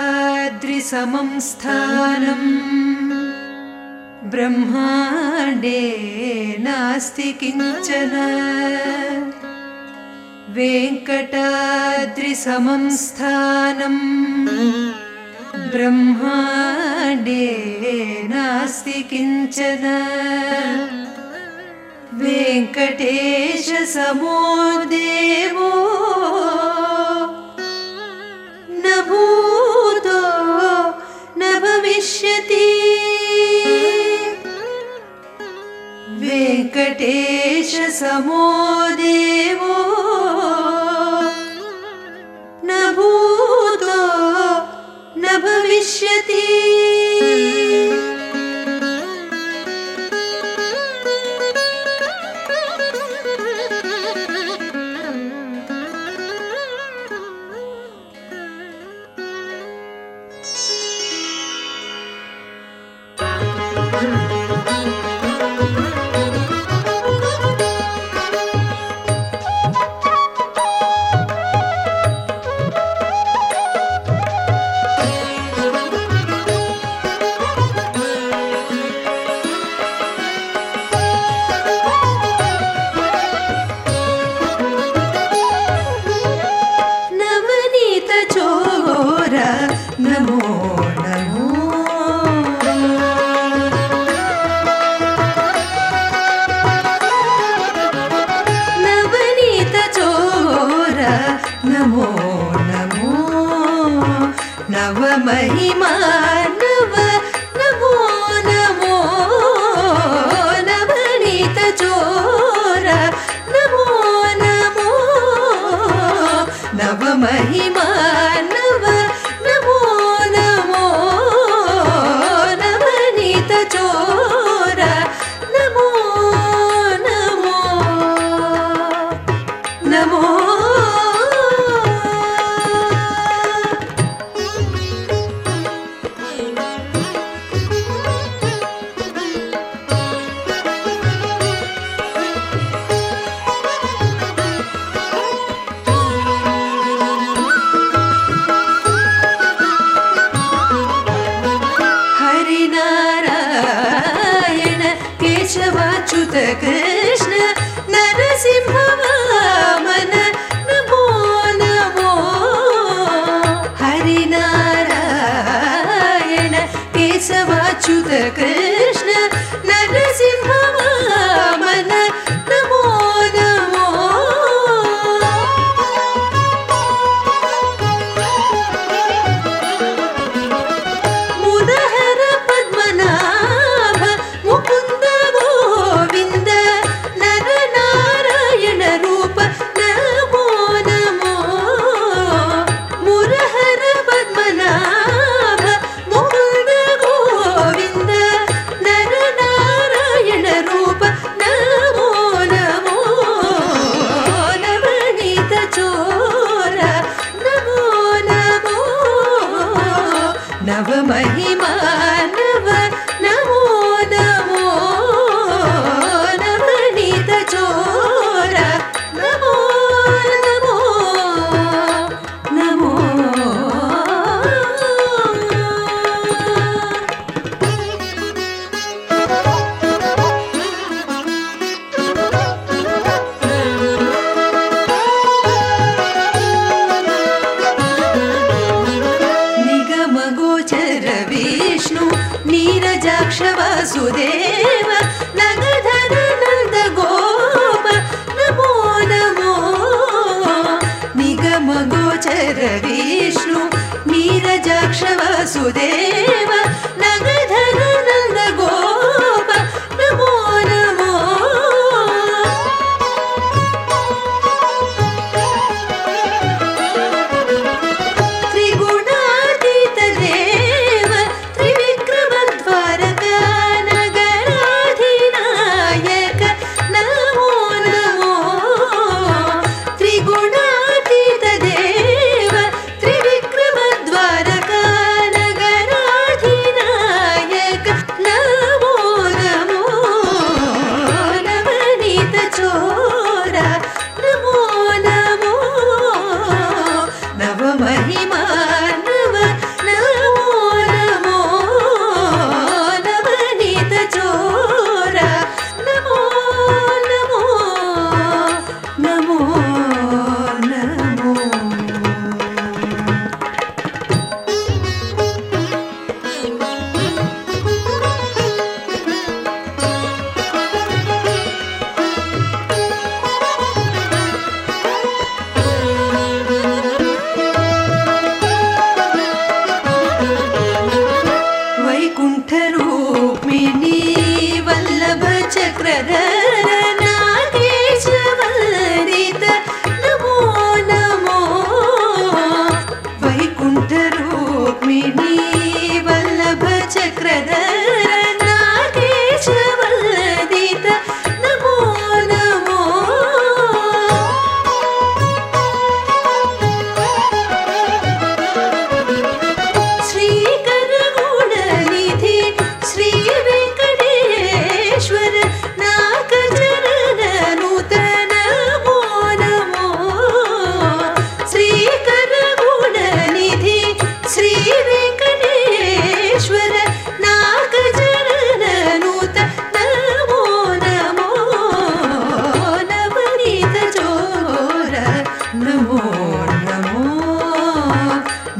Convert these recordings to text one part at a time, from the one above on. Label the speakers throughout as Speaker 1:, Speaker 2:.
Speaker 1: वेङ्कटाद्रिसमं स्थानम् ब्रह्माण्डे नास्ति किञ्चन वेङ्कटाद्रिसमं स्थानम् ब्रह्माण्डे नास्ति किञ्चन वेङ्कटेशसमो देवो न भूतो न भविष्यति। वेङ्कटेशसमो नमो नमो नवमहिमान् Take it. मोचरविष्णु नीरज वसुदेव नग धनु न गो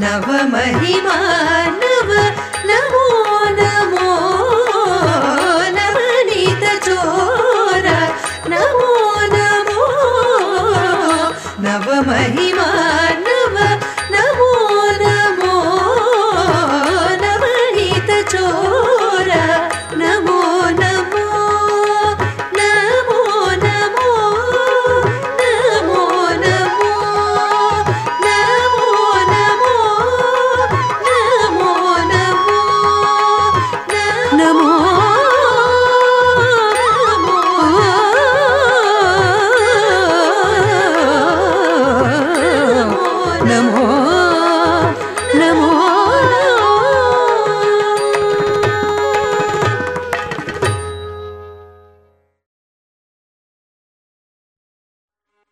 Speaker 1: नवमहिमा नव नमो नमो चोर नमो नमो नवमहिमा